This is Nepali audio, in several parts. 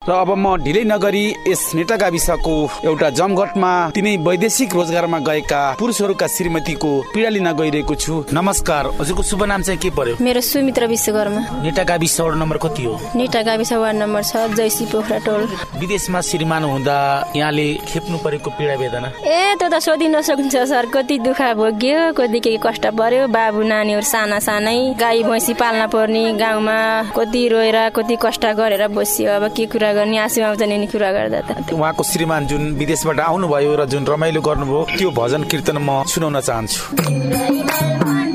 र अब म ढिलै नगरी यस नेटा गाविसको एउटा जमघटमा तिनै वैदेशिक रोजगारमा गएका पुरुषहरूका श्रीमतीको पीडा लिन गइरहेको छु। नमस्कार। हजुरको शुभ नाम चाहिँ के पर्यो? मेरो सुमित्र विश्वकर्मा। नेटा गाविस वडा नम्बर कति हो? निटा गाविस वार्ड नम्बर छ जैसी पोखरा टोल। विदेशमा श्रीमान हुँदा यहाँले खेप्नु परेको पीडा वेदना? ए त्यो त सोधि नसकिन्छ सर। कति दुःख भोग्यो कति के कष्ट पर्यो। बाबु नानीहरू साना सानै गाई भैँसी पाल्न पर्ने गाउँमा कति रोएर कति कष्ट गरेर बसियो। अब के कुरा गर्ने आँसु आउँछ नि कुरा गर्दा त। उहाँको श्रीमान जुन विदेशबाट आउनुभयो र जुन रमाइलो गर्नुभयो त्यो भजन कीर्तन म सुनाउन चाहन्छु।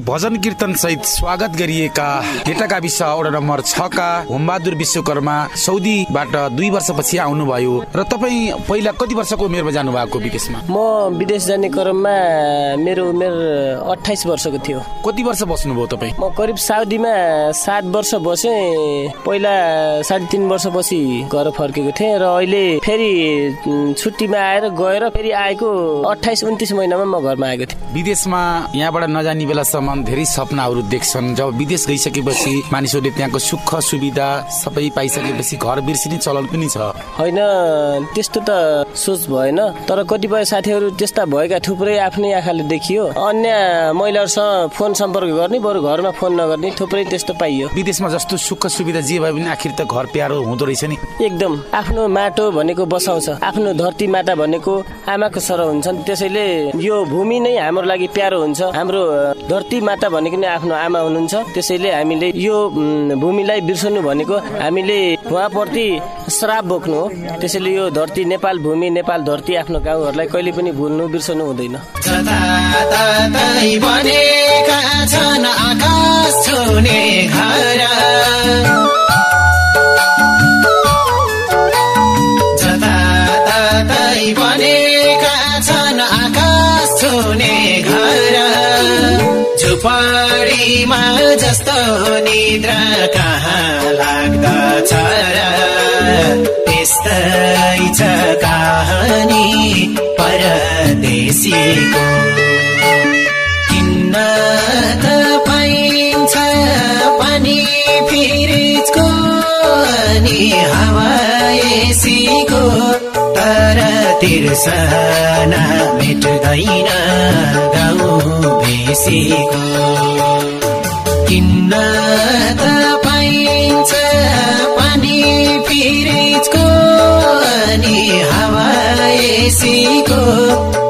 भजन कीर्तन सहित स्वागत गरिएका हेटा गाविस वडा नम्बर छका होमबहादुर विश्वकर्मा सौदीबाट दुई वर्षपछि आउनुभयो र तपाईँ पहिला कति वर्षको उमेरमा जानुभएको विदेशमा म विदेश जाने क्रममा मेरो उमेर अठाइस वर्षको थियो। कति वर्ष बस्नुभयो तपाईँ? म करिब साउदीमा सात वर्ष बसेँ पहिला साढे तिन वर्षपछि घर फर्केको थिएँ र अहिले फेरि छुट्टीमा आएर गएर फेरि आएको अठाइस उन्तिस महिनामा म घरमा आएको थिएँ। विदेशमा यहाँबाट नजाने बेलासम्म धेरै सपनाहरू देख्छन्। जब विदेश गइसकेपछि मानिसहरूले त्यहाँको सुख सुविधा सबै पाइसकेपछि घर बिर्सिने चलन पनि छ। होइन त्यस्तो त सोच भएन तर कतिपय साथीहरू त्यस्ता भएका थुप्रै आफ्नै आँखाले देखियो। अन्य महिलाहरूसँग फोन सम्पर्क गर्ने बरु घरमा फोन नगर्ने थुप्रै त्यस्तो पाइयो। विदेशमा जस्तो सुख सुविधा जे भए पनि आखिर त घर प्यारो हुँदो रहेछ नि। एकदम आफ्नो माटो भनेको बसाउँछ आफ्नो धरती माता भनेको आमाको सरह हुन्छन् त्यसैले यो भूमि नै हाम्रो लागि प्यारो हुन्छ। हाम्रो धरती माता भनेको नै आफ्नो आमा हुनुहुन्छ। त्यसैले हामीले यो भूमिलाई बिर्सनु भनेको हामीले उहाँप्रति श्राप बोक्नु हो। त्यसैले यो धरती नेपाल भूमि नेपाल धरती आफ्नो गाउँहरूलाई कहिले पनि भुल्नु बिर्सनु हुँदैन। जताततै झुपडीमा जस्तो निद्रा कहाँ लाग्दछ र? त्यस्तै छ कहानी परदेशीको। किन्न त पाइन्छ पानी फिरिजको अनि हावा एसीको। तर तिर्सना मेट्दैन गाउँ बेसीको। किन्न त पाइन्छ पानी फिरिजको अनि हावा एसीको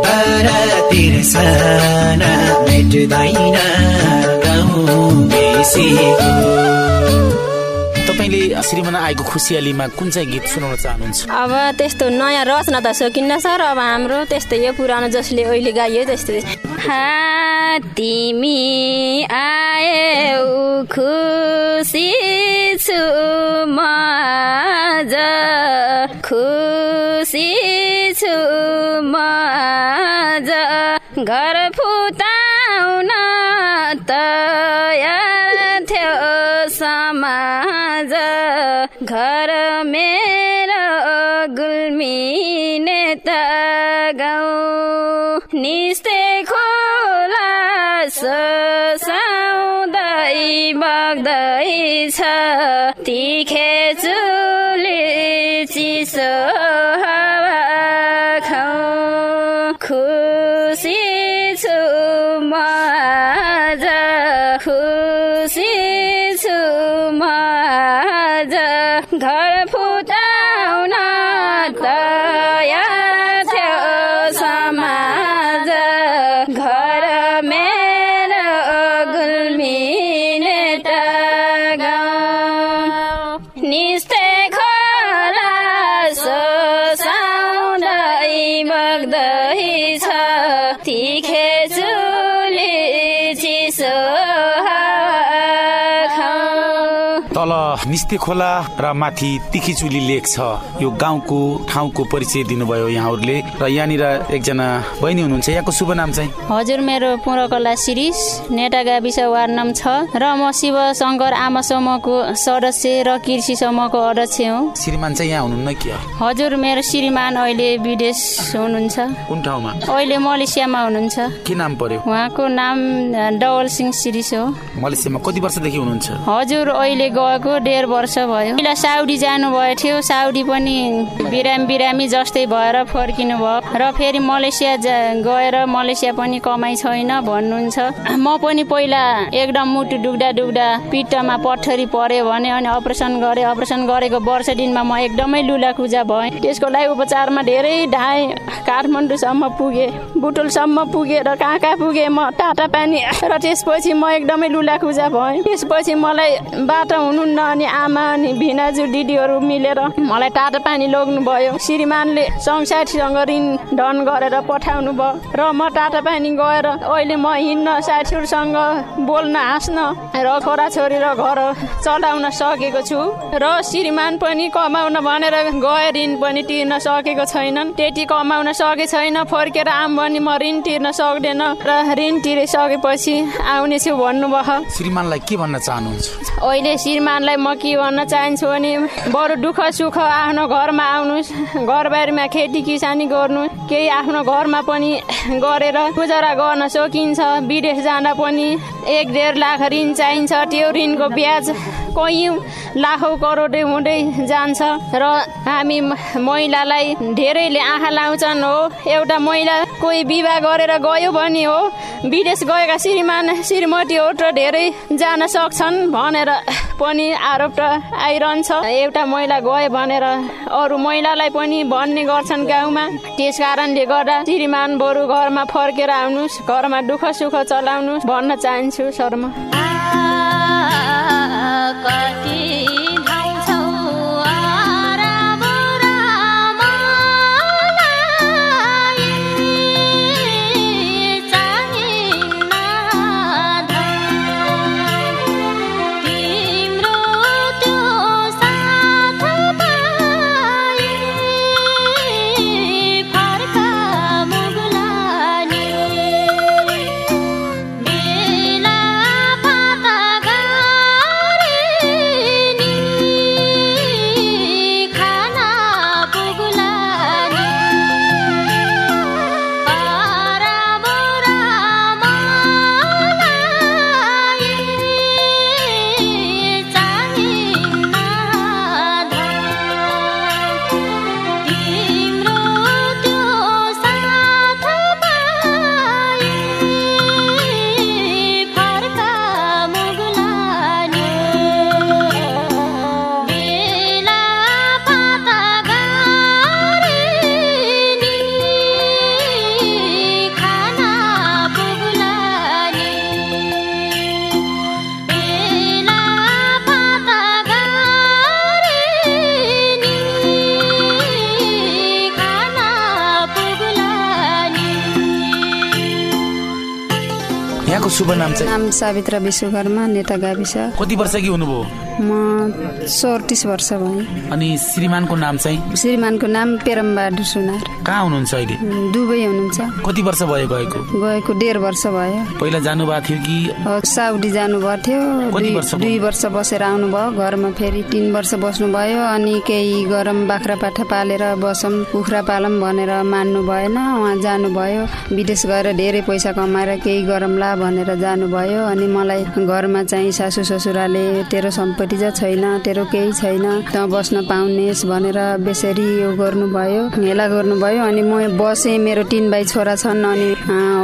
तर तिर्सना मेट्दैन गाउँ बेसीको तपाईँले श्रीमान आएको खुसियालीमा कुन चाहिँ गीत सुनाउन चाहनुहुन्छ? अब त्यस्तो नयाँ रचना त सकिन्न सर अब हाम्रो त्यस्तै यो पुरानो जसले अहिले गाइयो त्यस्तै। तिमी आयौ खुसी छु म खुसी छु म घर फुताउन तयार घर मेरो गुल्मिने त गाउँ निस्ते खोला ससाउँदै बग्दैछ। तिखे तल निस्ते खोला र माथि तिखिचुली लेक छ। यो गाउँको ठाउँको परिचय दिनुभयो यहाँहरूले। र यहाँनिर एकजना बहिनी हुनुहुन्छ। यहाँको शुभ नाम चाहिँ? हजुर मेरो पूर्वकला शिरिष। नेटा गाविस वार्ड नम्बर छ। र म शिव शङ्कर आमा समूहको सदस्य र कृषि समूहको अध्यक्ष हुँ। श्रीमान चाहिँ यहाँ हुनुहुन्न कि? हजुर मेरो श्रीमान अहिले विदेश हुनुहुन्छ। कुन ठाउँमा? अहिले मलेसियामा हुनुहुन्छ। के नाम पर्यो? उहाँको नाम डवल सिंह शिरिष हो। मलेसियामा कति वर्षदेखि हुनुहुन्छ? हजुर अहिले गएको डेढ वर्ष भयो। पहिला साउदी जानुभएको थियो साउदी पनि बिरामी बिरामी जस्तै भएर फर्किनु भयो। र फेरि मलेसिया गएर मलेसिया पनि कमाइ छैन भन्नुहुन्छ। म पनि पहिला एकदम मुटु दुख्दा दुख्दा पिट्टमा पत्थरी पर्यो भने अनि अपरेसन गरेँ अपरेसन गरेको वर्ष दिनमा म एकदमै लुलाकुजा भएँ। त्यसको लागि उपचारमा धेरै ढाएँ काठमाडौँसम्म पुगेँ बुटुलसम्म पुगेँ र कहाँ कहाँ पुगेँ म टाटा पानी। र त्यसपछि म एकदमै लुलाकुजा भएँ। त्यसपछि मलाई बाटो हुनुहुन्न अनि आमा अनि भिनाजु दिदीहरू मिलेर मलाई टाटा पानी लग्नु भयो श्रीमानले सङ्साथीसँग ऋण धन गरेर पठाउनु भयो र म टाटा पानी गएर अहिले म हिँड्न साथीहरूसँग बोल्न हाँस्न र छोराछोरी र घर चलाउन सकेको छु र श्रीमान पनि कमाउन भनेर गए ऋण पनि तिर्न सकेको छैनन्। त्यति कमाउन सके छैन फर्केर आम भने म ऋण तिर्न सक्दैन र ऋण तिरिसकेपछि आउनेछु भन्नुभयो। श्रीमानलाई के भन्न चाहनुहुन्छ? अहिले श्रीमानलाई म के भन्न चाहन्छु भने बरु दुःख सुख आफ्नो घरमा आउनुहोस् घरबारीमा खेती किसानी गर्नु केही आफ्नो घरमा पनि गरेर गुजारा गर्न सकिन्छ। विदेश जाँदा पनि एक डेढ लाख ऋण चाहिन्छ। त्यो ऋणको ब्याज कैयौँ लाखौँ करोडै हुँदै जान्छ। र हामी महिलालाई धेरैले आँखा लाउँछन् हो। एउटा महिला कोही विवाह गरेर गयो भने हो। विदेश गएका श्रीमान श्रीमतीहरू त धेरै जान सक्छन् भनेर पनि आरोप त आइरहन्छ। एउटा महिला गयो भनेर अरू महिलालाई पनि भन्ने गर्छन् गाउँमा। त्यस कारणले गर्दा श्रीमान बरु घरमा फर्केर आउनुहोस् घरमा दुःख सुख चलाउनुहोस् भन्न चाहन्छु शर्मा। शुभ नाम चाहिँ? नाम सावित्रा विश्वकर्मा नेता गाविस। कति वर्षकी हुनुभयो? म चौतिस वर्ष भएँ। अनि श्रीमानको नाम चाहिँ? श्रीमानको नाम पेरमबहादुर सुनार। कहाँ हुनुहुन्छ अहिले? दुबई हुनुहुन्छ। कति वर्ष भयो गएको? गएको डेढ वर्ष भयो। पहिला जानुभएको थियो कि? साउदी जानुभएको थियो। वर्ष दुई वर्ष बसेर आउनुभयो। घरमा फेरि तिन वर्ष बस्नुभयो। अनि केही गरम बाख्रा पाठा पालेर बसौँ कुखुरा पालौँ भनेर मान्नु भएन। उहाँ जानुभयो। विदेश गएर धेरै पैसा कमाएर केही गरौँला भनेर जानुभयो अनि मलाई घरमा चाहिँ सासु ससुराले तेरो सम्पत्ति चाहिँ छैन तेरो केही छैन त बस्न पाउनेस् भनेर बेसरी यो गर्नुभयो हेला गर्नुभयो। अनि म बसेँ मेरो तिन भाइ छोरा छन् अनि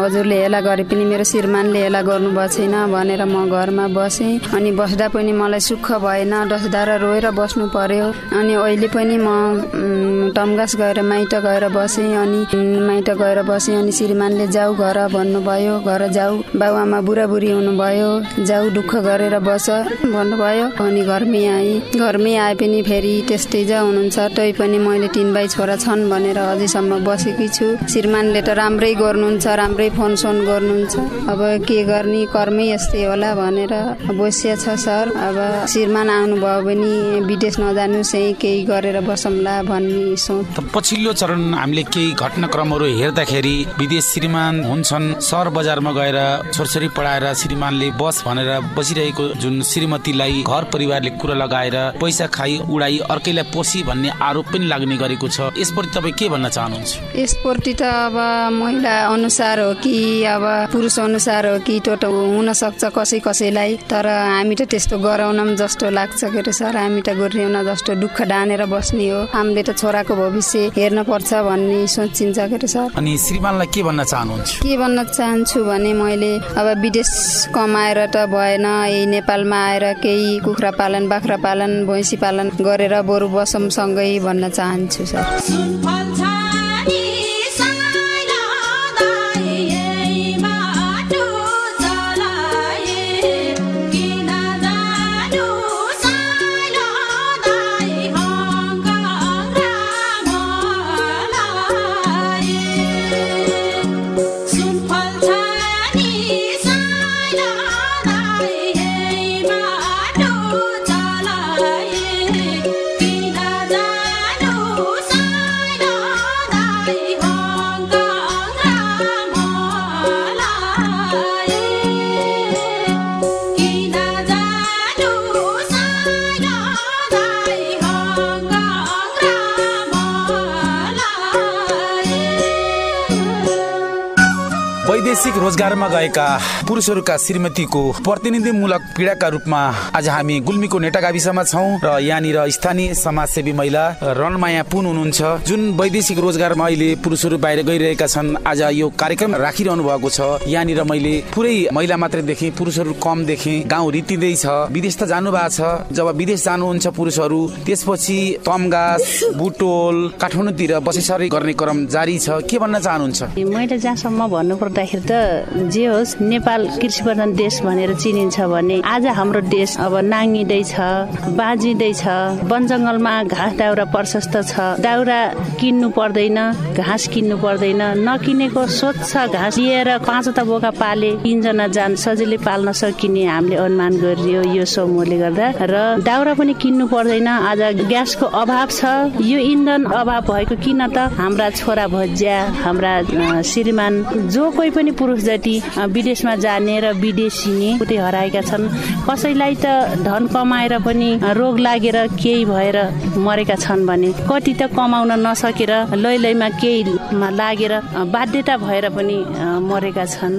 हजुरले हेला गरे पनि मेरो श्रीमानले हेला गर्नुभएको छैन भनेर म घरमा बसेँ। अनि बस्दा पनि मलाई सुख भएन दसदा र रोएर बस्नु पर्यो। अनि अहिले पनि म टमगास गएर माइत गएर बसेँ अनि माइत गएर बसेँ अनि श्रीमानले जाऊ घर भन्नुभयो। घर जाऊ बाउ बाबुआमा बुढाबुढी हुनुभयो जाउ दुःख गरेर बस भन्नुभयो। अनि घरमै आएँ घरमै आए पनि फेरि त्यस्तै जा हुनुहुन्छ। तै पनि मैले तिन भाइ छोरा छन् भनेर अझैसम्म बसेकी छु। श्रीमानले त राम्रै गर्नुहुन्छ राम्रै फोन सोन गर्नुहुन्छ। अब के गर्ने कर्मै यस्तै होला भनेर बसिया छ सर। अब श्रीमान आउनुभयो भने विदेश नजानुहोस् यहीँ केही गरेर बसौँला भन्ने सोच। पछिल्लो चरण हामीले केही घटनाक्रमहरू हेर्दाखेरि विदेश श्रीमान हुन्छन्। सहर बजारमा गएर छोरछोरी पढाएर श्रीमानले बस भनेर बसिरहेको जुन श्रीमतीलाई घर परिवारले कुरा लगाएर पैसा खाई उडाई अर्कैलाई पोसी भन्ने आरोप पनि लाग्ने गरेको छ। यसप्रति तपाईँ के भन्न चाहनुहुन्छ? यसप्रति त अब महिला अनुसार हो कि अब पुरुष अनुसार हो कि टोटो हुन सक्छ कसै कसैलाई। तर हामी त त्यस्तो गराउन जस्तो लाग्छ के अरे सर? हामी त गोर्रिउन जस्तो दुःख डानेर बस्ने हो। हामीले त छोराको भविष्य हेर्न पर्छ भन्ने सोचिन्छ के अरे सर? अनि श्रीमानलाई के भन्न चाहनुहुन्छ? के भन्न चाहन्छु भने मैले अब विदेश कमाएर त भएन यही नेपालमा आएर केही कुखुरा पालन बाख्रा पालन भैँसी पालन गरेर बरु बसौँ सँगै भन्न चाहन्छु सर। वैदेशिक रोजगारमा गएका पुरुषहरूका श्रीमतीको प्रतिनिधिमूलक पीडाका रूपमा आज हामी गुल्मीको नेटा गाविसमा छौँ र यहाँनिर स्थानीय समाजसेवी महिला रणमाया पुन हुनुहुन्छ। जुन वैदेशिक रोजगारमा अहिले पुरुषहरू बाहिर गइरहेका छन् आज यो कार्यक्रम राखिरहनु भएको छ। यहाँनिर मैले पुरै महिला मात्रै देखेँ पुरुषहरू कम देखेँ। गाउँ रित्तिँदैछ विदेश त जानु भएको छ। जब विदेश जानुहुन्छ पुरुषहरू त्यसपछि तमगास बुटोल काठमाडौँतिर बसेसरी गर्ने क्रम जारी छ। के भन्न चाहनुहुन्छ? मैले जहाँसम्म भन्नु पर्दाखेरि त जे होस् नेपाल कृषि प्रधान देश भनेर चिनिन्छ भने आज हाम्रो देश अब नाङ्गिँदैछ बाँझिँदैछ। वन जङ्गलमा घाँस दाउरा प्रशस्त छ। दाउरा किन्नु पर्दैन घाँस किन्नु पर्दैन। नकिनेको स्वच्छ घाँस लिएर पाँचवटा बोका पाले तिनजना जान सजिलै पाल्न सकिने हामीले अनुमान गरियो यो समूहले गर्दा। र दाउरा पनि किन्नु पर्दैन आज ग्यासको अभाव छ। यो इन्धन अभाव भएको किन त हाम्रा छोरा भज्या हाम्रा श्रीमान जो कोही पनि पुरुष जति विदेशमा जाने र विदेशिने उतै हराएका छन्। कसैलाई त धन कमाएर पनि रोग लागेर केही भएर मरेका छन् भने कति त कमाउन नसकेर लै लैमा केहीमा लागेर बाध्यता भएर पनि मरेका छन्।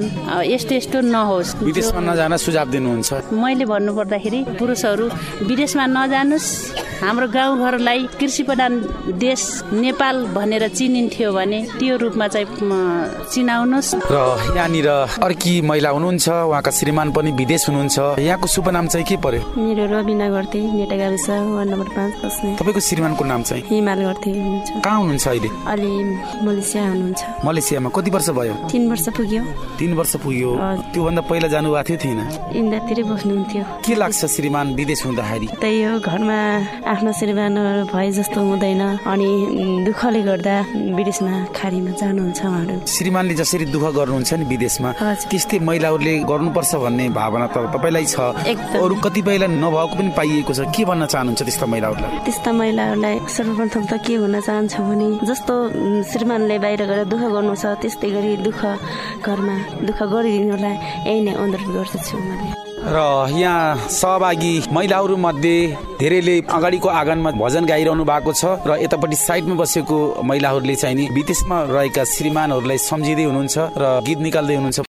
यस्तो यस्तो नहोस्। विदेशमा नजान सुझाव दिनुहुन्छ। मैले भन्नु पर्दाखेरि पुरुषहरू विदेशमा नजानुस्। हाम्रो गाउँघरलाई कृषि प्रधान देश नेपाल भनेर चिनिन्थ्यो भने त्यो रूपमा चाहिँ चिनाउनुहोस् र यहाँनिर अर्की महिला हुनुहुन्छ उहाँका श्रीमान पनि विदेश हुनुहुन्छ। यहाँको शुभ नाम चाहिँ के पर्यो? मेरो रबिना गर्थे नेटा गाविस वार्ड नम्बर पाँच बस्ने। तपाईँको श्रीमानको नाम चाहिँ? हिमाल गर्थे हुनुहुन्छ। कहाँ हुनुहुन्छ अहिले? अलि मलेसिया हुनुहुन्छ। मलेसियामा कति वर्ष भयो? तिन वर्ष पुग्यो। तिन वर्ष पुग्यो। त्योभन्दा पहिला जानुभएको थियो थिएन? इन्डातिरै बस्नुहुन्थ्यो। के लाग्छ श्रीमान विदेश हुँदाखेरि? त्यही हो घरमा आफ्नो श्रीमानहरू भए जस्तो हुँदैन अनि दुःखले गर्दा विदेशमा खाडीमा जानुहुन्छ उहाँहरू। श्रीमानले जसरी दुःख गर्नुहुन्छ नि विदेशमा। त्यस्तै महिलाहरूले गर्नुपर्छ भन्ने भावना त तपाईँलाई छ। अरू कतिपयलाई नभएको पनि पाइएको छ के भन्न चाहनुहुन्छ त्यस्ता महिलाहरूलाई त्यस्ता महिलाहरूलाई सर्वप्रथम त के हुन चाहन्छ भने जस्तो श्रीमानले बाहिर गएर दुःख गर्नु छ त्यस्तै गरी दुःख घरमा दुःख गरिदिनुलाई यही नै अनुरोध गर्दछु मैले र यहाँ सहभागी महिलाहरू मध्ये धेरैले अगाडिको आँगनमा भजन गाइरहनु भएको छ र यतापट्टि साइडमा बसेको महिलाहरूले चाहिँ विदेशमा रहेका श्रीमानहरूलाई सम्झिँदै हुनुहुन्छ र गीत निकाल्दै हुनुहुन्छ।